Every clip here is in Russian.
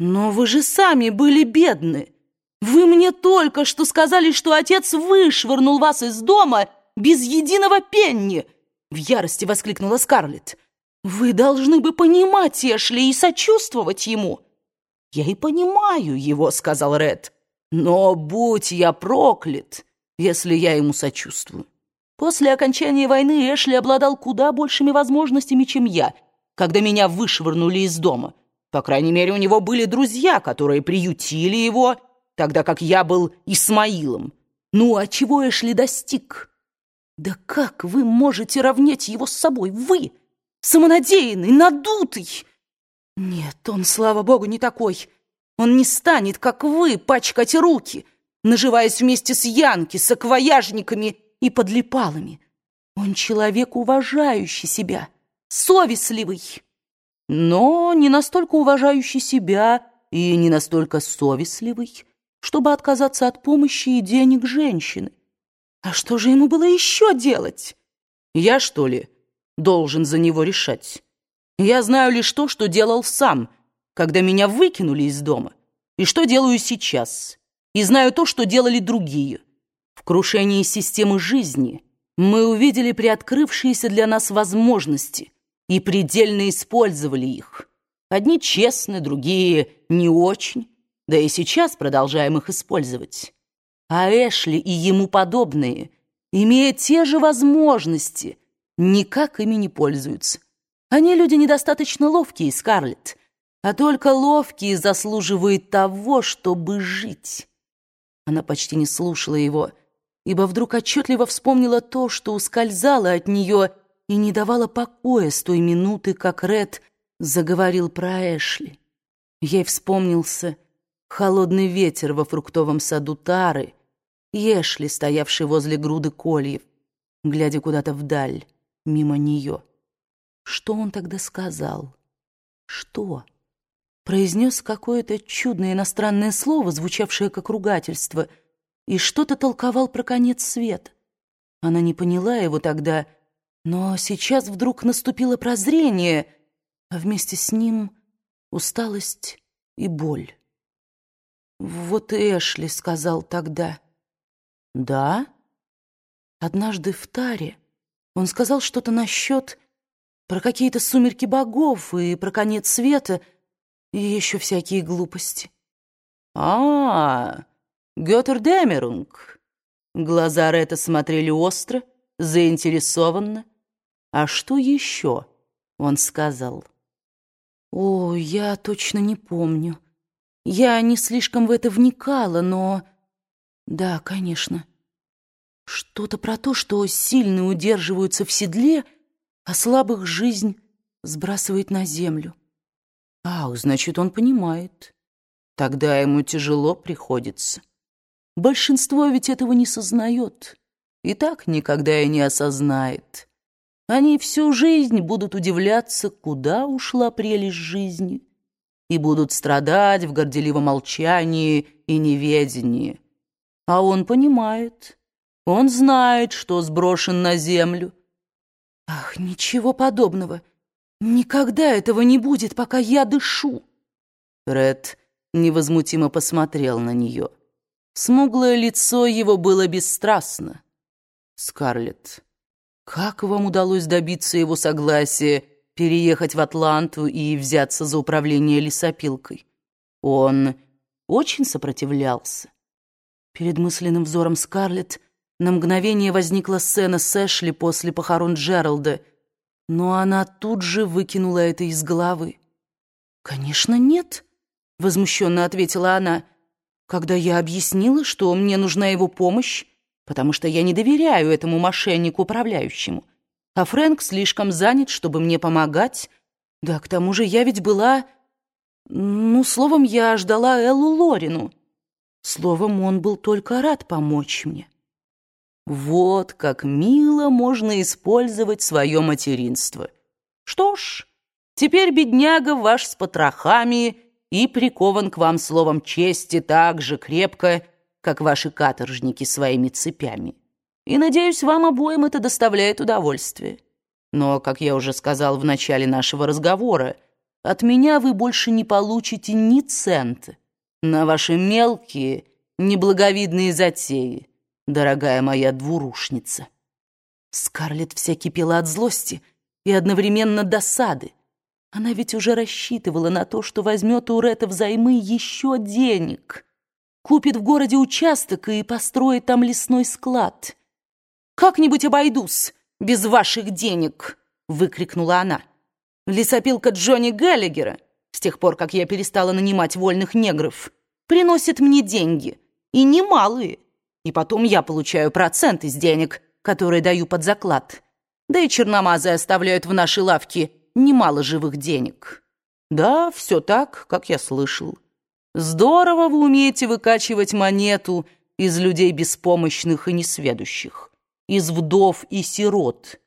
Но вы же сами были бедны. Вы мне только что сказали, что отец вышвырнул вас из дома без единого пенни!» В ярости воскликнула Скарлетт. «Вы должны бы понимать Эшли и сочувствовать ему». «Я и понимаю его», — сказал Ред. «Но будь я проклят, если я ему сочувствую». После окончания войны Эшли обладал куда большими возможностями, чем я, когда меня вышвырнули из дома. По крайней мере, у него были друзья, которые приютили его, тогда как я был Исмаилом. Ну, а чего Эшли достиг? Да как вы можете равнять его с собой? Вы, самонадеянный, надутый. Нет, он, слава богу, не такой. Он не станет, как вы, пачкать руки, наживаясь вместе с Янки, с акваяжниками и подлипалами. Он человек, уважающий себя, совестливый, но не настолько уважающий себя и не настолько совестливый, чтобы отказаться от помощи и денег женщины. А что же ему было еще делать? Я, что ли, должен за него решать? Я знаю лишь то, что делал сам, когда меня выкинули из дома, и что делаю сейчас, и знаю то, что делали другие. В крушении системы жизни мы увидели приоткрывшиеся для нас возможности и предельно использовали их. Одни честны, другие не очень, да и сейчас продолжаем их использовать. А Эшли и ему подобные, имея те же возможности, никак ими не пользуются. Они люди недостаточно ловкие, Скарлетт, а только ловкие заслуживают того, чтобы жить. Она почти не слушала его, ибо вдруг отчетливо вспомнила то, что ускользало от нее и не давало покоя с той минуты, как Ред заговорил про Эшли. Ей вспомнился холодный ветер во фруктовом саду Тары, Ешли, стоявший возле груды кольев, глядя куда-то вдаль, мимо нее. Что он тогда сказал? Что? Произнес какое-то чудное иностранное слово, звучавшее как ругательство, и что-то толковал про конец света. Она не поняла его тогда, но сейчас вдруг наступило прозрение, а вместе с ним усталость и боль. Вот Эшли сказал тогда — «Да?» Однажды в Таре он сказал что-то насчет про какие-то сумерки богов и про конец света и еще всякие глупости. «А, Гётердемерунг!» Глаза Ретта смотрели остро, заинтересованно. «А что еще?» — он сказал. «О, я точно не помню. Я не слишком в это вникала, но...» Да, конечно. Что-то про то, что сильные удерживаются в седле, а слабых жизнь сбрасывает на землю. Ах, значит, он понимает. Тогда ему тяжело приходится. Большинство ведь этого не сознает. И так никогда и не осознает. Они всю жизнь будут удивляться, куда ушла прелесть жизни, и будут страдать в горделивом молчании и неведении. А он понимает. Он знает, что сброшен на землю. Ах, ничего подобного. Никогда этого не будет, пока я дышу. Ред невозмутимо посмотрел на нее. Смуглое лицо его было бесстрастно. «Скарлетт, как вам удалось добиться его согласия переехать в Атланту и взяться за управление лесопилкой? Он очень сопротивлялся. Перед мысленным взором Скарлетт на мгновение возникла сцена с Эшли после похорон Джералда, но она тут же выкинула это из головы. «Конечно, нет», — возмущенно ответила она, «когда я объяснила, что мне нужна его помощь, потому что я не доверяю этому мошеннику-управляющему, а Фрэнк слишком занят, чтобы мне помогать. Да, к тому же я ведь была... Ну, словом, я ждала Эллу Лорину». Словом, он был только рад помочь мне. Вот как мило можно использовать свое материнство. Что ж, теперь бедняга ваш с потрохами и прикован к вам словом чести так же крепко, как ваши каторжники своими цепями. И, надеюсь, вам обоим это доставляет удовольствие. Но, как я уже сказал в начале нашего разговора, от меня вы больше не получите ни цента на ваши мелкие, неблаговидные затеи, дорогая моя двурушница». Скарлетт вся кипела от злости и одновременно досады. Она ведь уже рассчитывала на то, что возьмет у Ретта взаймы еще денег, купит в городе участок и построит там лесной склад. «Как-нибудь обойдусь без ваших денег!» — выкрикнула она. «Лесопилка Джонни Галлигера, с тех пор, как я перестала нанимать вольных негров, приносит мне деньги, и немалые, и потом я получаю процент из денег, которые даю под заклад. Да и черномазы оставляют в нашей лавке немало живых денег. Да, все так, как я слышал. Здорово вы умеете выкачивать монету из людей беспомощных и несведущих, из вдов и сирот.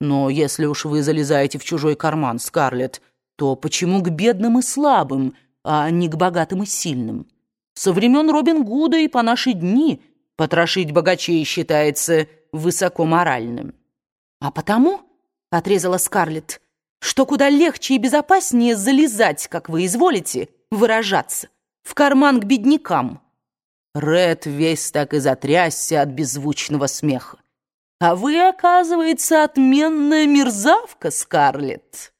Но если уж вы залезаете в чужой карман, Скарлетт, то почему к бедным и слабым, а не к богатым и сильным? Со времен Робин Гуда и по наши дни потрошить богачей считается высокоморальным. А потому, — отрезала Скарлетт, — что куда легче и безопаснее залезать, как вы изволите, выражаться, в карман к беднякам. Ред весь так и затрясся от беззвучного смеха. А вы, оказывается, отменная мерзавка, Скарлетт.